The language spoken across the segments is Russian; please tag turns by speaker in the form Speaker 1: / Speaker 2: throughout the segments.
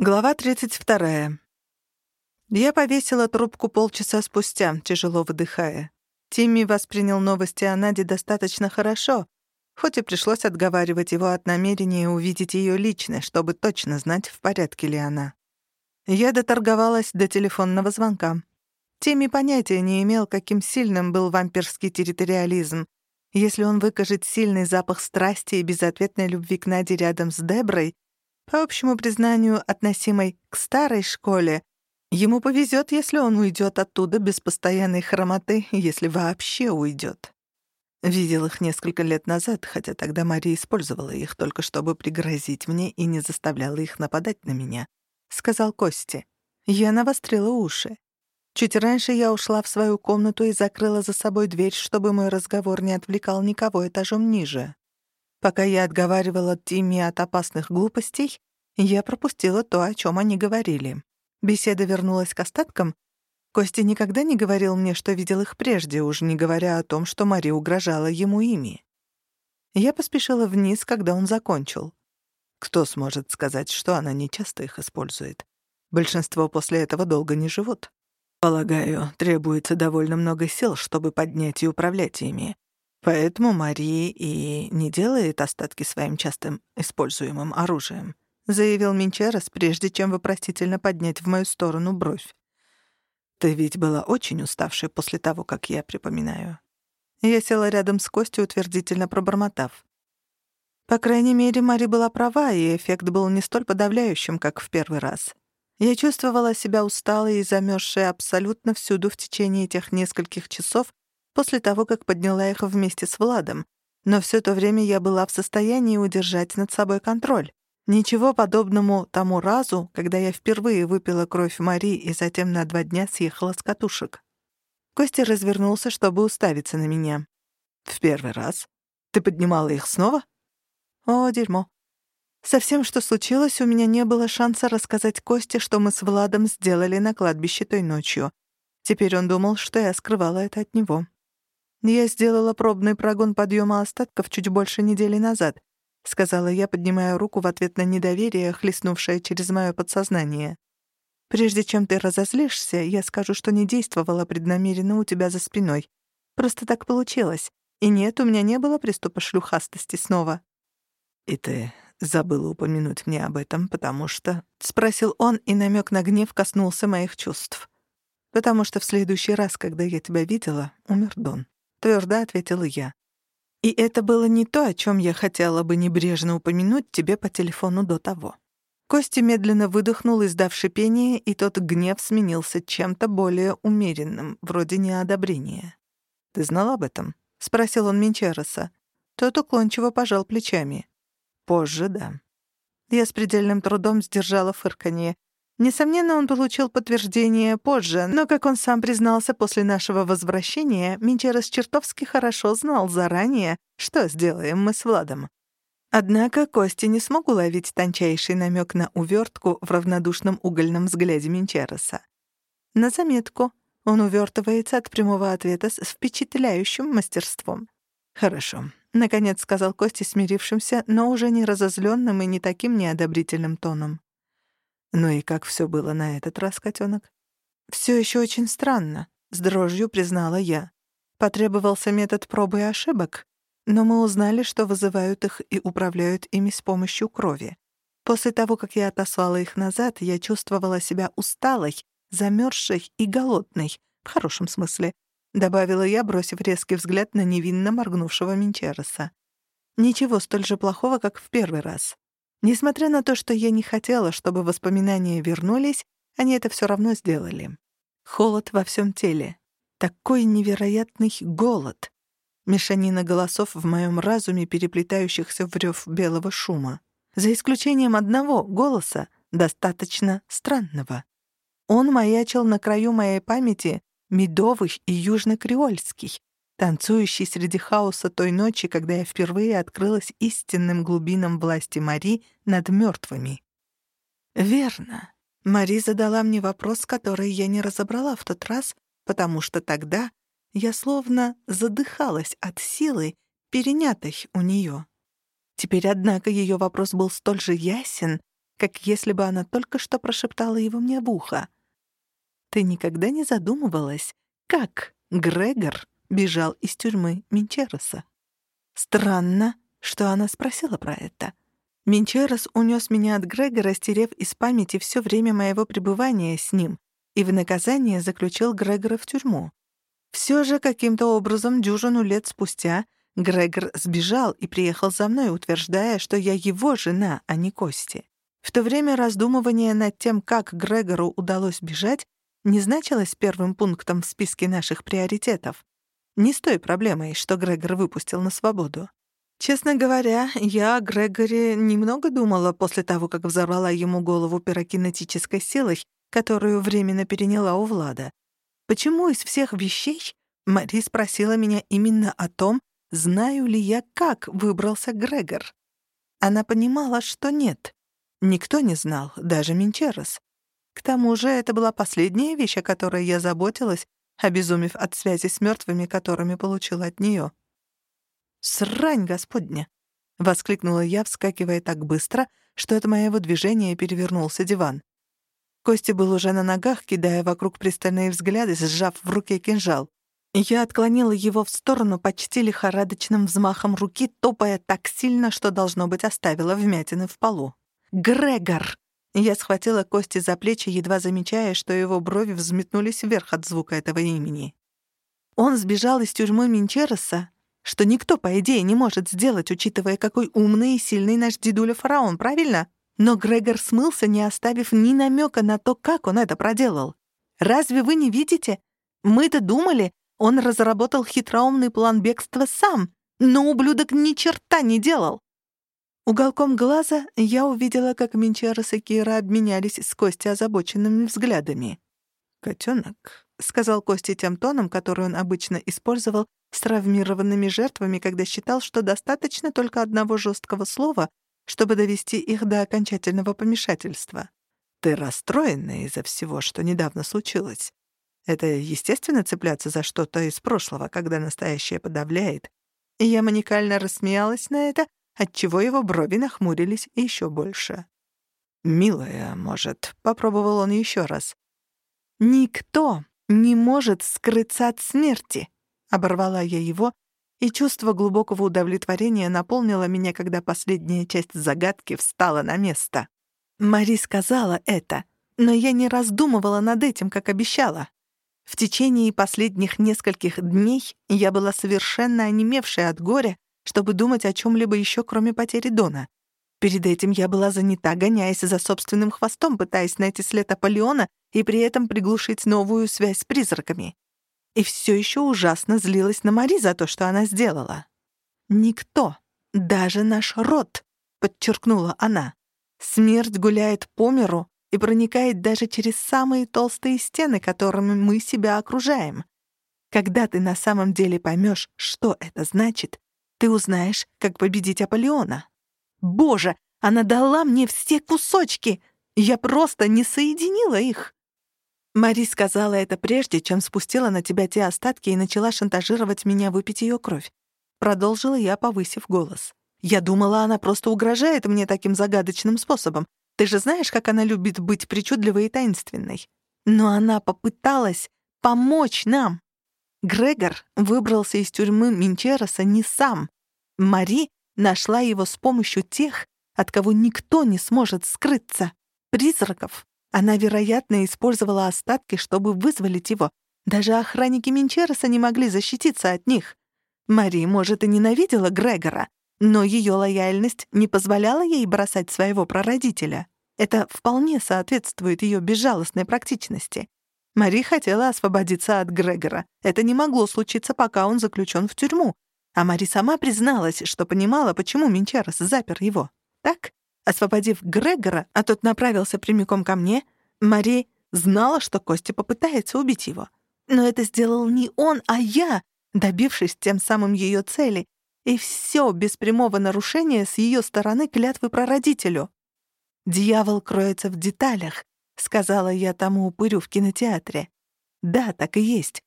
Speaker 1: Глава 32. Я повесила трубку полчаса спустя, тяжело выдыхая. Тимми воспринял новости о Наде достаточно хорошо, хоть и пришлось отговаривать его от намерения увидеть ее лично, чтобы точно знать, в порядке ли она. Я доторговалась до телефонного звонка. Тимми понятия не имел, каким сильным был вампирский территориализм. Если он выкажет сильный запах страсти и безответной любви к Наде рядом с Деброй — по общему признанию, относимой к старой школе, ему повезет, если он уйдет оттуда без постоянной хромоты, если вообще уйдет. Видел их несколько лет назад, хотя тогда Мария использовала их только чтобы пригрозить мне и не заставляла их нападать на меня, — сказал Кости. Я навострила уши. Чуть раньше я ушла в свою комнату и закрыла за собой дверь, чтобы мой разговор не отвлекал никого этажом ниже. Пока я отговаривала Тимми от опасных глупостей, я пропустила то, о чем они говорили. Беседа вернулась к остаткам. Костя никогда не говорил мне, что видел их прежде, уж не говоря о том, что Мари угрожала ему ими. Я поспешила вниз, когда он закончил. Кто сможет сказать, что она не часто их использует? Большинство после этого долго не живут. Полагаю, требуется довольно много сил, чтобы поднять и управлять ими. Поэтому Мария и не делает остатки своим частым используемым оружием, заявил Минчерос, прежде чем вопросительно поднять в мою сторону бровь. Ты ведь была очень уставшей после того, как я припоминаю. Я села рядом с Костей, утвердительно пробормотав. По крайней мере, Мари была права, и эффект был не столь подавляющим, как в первый раз. Я чувствовала себя усталой и замерзшей абсолютно всюду в течение этих нескольких часов, после того, как подняла их вместе с Владом, но все то время я была в состоянии удержать над собой контроль. Ничего подобному тому разу, когда я впервые выпила кровь Мари и затем на два дня съехала с катушек. Костя развернулся, чтобы уставиться на меня. «В первый раз? Ты поднимала их снова?» «О, дерьмо. Со всем, что случилось, у меня не было шанса рассказать Косте, что мы с Владом сделали на кладбище той ночью. Теперь он думал, что я скрывала это от него. «Я сделала пробный прогон подъема остатков чуть больше недели назад», — сказала я, поднимая руку в ответ на недоверие, хлестнувшее через мое подсознание. «Прежде чем ты разозлишься, я скажу, что не действовала преднамеренно у тебя за спиной. Просто так получилось. И нет, у меня не было приступа шлюхастости снова». «И ты забыла упомянуть мне об этом, потому что...» — спросил он, и намек на гнев коснулся моих чувств. «Потому что в следующий раз, когда я тебя видела, умер Дон». — твердо ответила я. «И это было не то, о чем я хотела бы небрежно упомянуть тебе по телефону до того». Костя медленно выдохнул, издав шипение, и тот гнев сменился чем-то более умеренным, вроде неодобрения. «Ты знал об этом?» — спросил он Минчероса. Тот уклончиво пожал плечами. «Позже, да». Я с предельным трудом сдержала фырканье. Несомненно, он получил подтверждение позже, но, как он сам признался после нашего возвращения, Минчерос чертовски хорошо знал заранее, что сделаем мы с Владом. Однако Костя не смог уловить тончайший намек на увертку в равнодушном угольном взгляде Минчероса. На заметку, он увертывается от прямого ответа с впечатляющим мастерством. «Хорошо», — наконец сказал Костя смирившимся, но уже не разозленным и не таким неодобрительным тоном. Ну и как все было на этот раз, котенок? Все еще очень странно, с дрожью признала я. Потребовался метод пробы и ошибок, но мы узнали, что вызывают их и управляют ими с помощью крови. После того, как я отослала их назад, я чувствовала себя усталой, замерзшей и голодной, в хорошем смысле, добавила я, бросив резкий взгляд на невинно моргнувшего Минчероса. Ничего столь же плохого, как в первый раз. Несмотря на то, что я не хотела, чтобы воспоминания вернулись, они это все равно сделали. Холод во всем теле. Такой невероятный голод. Мешанина голосов в моем разуме, переплетающихся в рев белого шума. За исключением одного голоса, достаточно странного. Он маячил на краю моей памяти, медовый и южно-креольский, танцующий среди хаоса той ночи, когда я впервые открылась истинным глубинам власти Мари над мертвыми. Верно. Мари задала мне вопрос, который я не разобрала в тот раз, потому что тогда я словно задыхалась от силы, перенятой у нее. Теперь, однако, ее вопрос был столь же ясен, как если бы она только что прошептала его мне в ухо. «Ты никогда не задумывалась, как Грегор бежал из тюрьмы Минчероса?» Странно, что она спросила про это. Минчерос унес меня от Грегора, стерев из памяти все время моего пребывания с ним, и в наказание заключил Грегора в тюрьму. Все же каким-то образом дюжину лет спустя Грегор сбежал и приехал за мной, утверждая, что я его жена, а не Кости. В то время раздумывание над тем, как Грегору удалось бежать, не значилось первым пунктом в списке наших приоритетов. Не с той проблемой, что Грегор выпустил на свободу. Честно говоря, я о Грегоре немного думала после того, как взорвала ему голову пирокинетической силой, которую временно переняла у Влада. Почему из всех вещей Мари спросила меня именно о том, знаю ли я, как выбрался Грегор? Она понимала, что нет. Никто не знал, даже Минчерос. К тому же это была последняя вещь, о которой я заботилась, обезумев от связи с мертвыми, которыми получила от нее. «Срань господня!» — воскликнула я, вскакивая так быстро, что от моего движения перевернулся диван. Костя был уже на ногах, кидая вокруг пристальные взгляды, сжав в руке кинжал. Я отклонила его в сторону почти лихорадочным взмахом руки, топая так сильно, что, должно быть, оставила вмятины в полу. «Грегор!» Я схватила Кости за плечи, едва замечая, что его брови взметнулись вверх от звука этого имени. Он сбежал из тюрьмы Минчероса, что никто, по идее, не может сделать, учитывая, какой умный и сильный наш дедуля фараон, правильно? Но Грегор смылся, не оставив ни намека на то, как он это проделал. Разве вы не видите? Мы-то думали, он разработал хитроумный план бегства сам, но ублюдок ни черта не делал. Уголком глаза я увидела, как Минчарос и Кира обменялись с Костей озабоченными взглядами. «Котёнок», — сказал Костя тем тоном, который он обычно использовал с травмированными жертвами, когда считал, что достаточно только одного жесткого слова, чтобы довести их до окончательного помешательства. Ты расстроена из-за всего, что недавно случилось. Это естественно цепляться за что-то из прошлого, когда настоящее подавляет. И я маникально рассмеялась на это, отчего его брови нахмурились еще больше. «Милая, может», — попробовал он еще раз. «Никто не может скрыться от смерти», — оборвала я его, и чувство глубокого удовлетворения наполнило меня, когда последняя часть загадки встала на место. Мари сказала это, но я не раздумывала над этим, как обещала. В течение последних нескольких дней я была совершенно онемевшая от горя, чтобы думать о чем либо еще, кроме потери Дона. Перед этим я была занята, гоняясь за собственным хвостом, пытаясь найти след Аполеона и при этом приглушить новую связь с призраками и все еще ужасно злилась на Мари за то, что она сделала. «Никто, даже наш род», — подчеркнула она. «Смерть гуляет по миру и проникает даже через самые толстые стены, которыми мы себя окружаем. Когда ты на самом деле поймешь, что это значит, ты узнаешь, как победить Аполеона. Боже, она дала мне все кусочки! Я просто не соединила их!» Мари сказала это прежде, чем спустила на тебя те остатки и начала шантажировать меня выпить ее кровь. Продолжила я, повысив голос. Я думала, она просто угрожает мне таким загадочным способом. Ты же знаешь, как она любит быть причудливой и таинственной. Но она попыталась помочь нам. Грегор выбрался из тюрьмы Минчероса не сам. Мари нашла его с помощью тех, от кого никто не сможет скрыться. Призраков. Она, вероятно, использовала остатки, чтобы вызволить его. Даже охранники Минчереса не могли защититься от них. Мари, может, и ненавидела Грегора, но ее лояльность не позволяла ей бросать своего прародителя. Это вполне соответствует ее безжалостной практичности. Мари хотела освободиться от Грегора. Это не могло случиться, пока он заключен в тюрьму. А Мари сама призналась, что понимала, почему Минчерес запер его. Так? Освободив Грегора, а тот направился прямиком ко мне, Мари знала, что Костя попытается убить его. Но это сделал не он, а я, добившись тем самым ее цели. И все без прямого нарушения с ее стороны клятвы прародителю. «Дьявол кроется в деталях», — сказала я тому упырю в кинотеатре. Да, так и есть.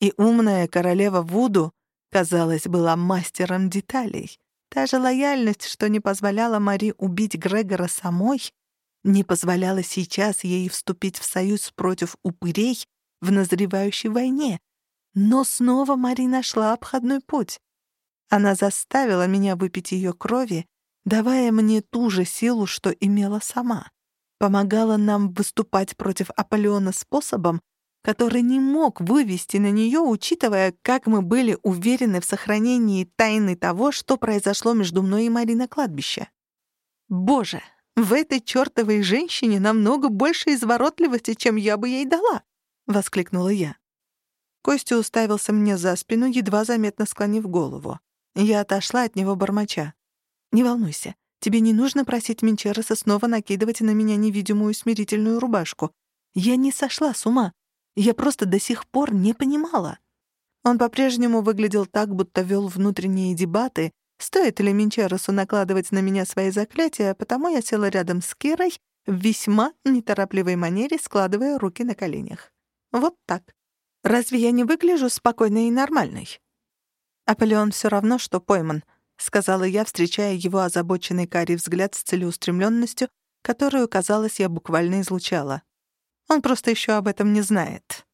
Speaker 1: И умная королева Вуду, казалось, была мастером деталей. Та же лояльность, что не позволяла Мари убить Грегора самой, не позволяла сейчас ей вступить в союз против упырей в назревающей войне. Но снова Мари нашла обходной путь. Она заставила меня выпить ее крови, давая мне ту же силу, что имела сама. Помогала нам выступать против Аполеона способом, который не мог вывести на нее, учитывая, как мы были уверены в сохранении тайны того, что произошло между мной и Мари на кладбище. Боже, в этой чёртовой женщине намного больше изворотливости, чем я бы ей дала, — воскликнула я. Костя уставился мне за спину, едва заметно склонив голову. Я отошла от него бормоча. «Не волнуйся, тебе не нужно просить Менчереса снова накидывать на меня невидимую смирительную рубашку. Я не сошла с ума. Я просто до сих пор не понимала. Он по-прежнему выглядел так, будто вел внутренние дебаты, стоит ли Минчеросу накладывать на меня свои заклятия, потому я села рядом с Кирой в весьма неторопливой манере, складывая руки на коленях. Вот так. Разве я не выгляжу спокойной и нормальной? Аполеон все равно, что пойман, сказала я, встречая его озабоченный карий взгляд с целеустремленностью, которую, казалось, я буквально излучала. Он просто еще об этом не знает.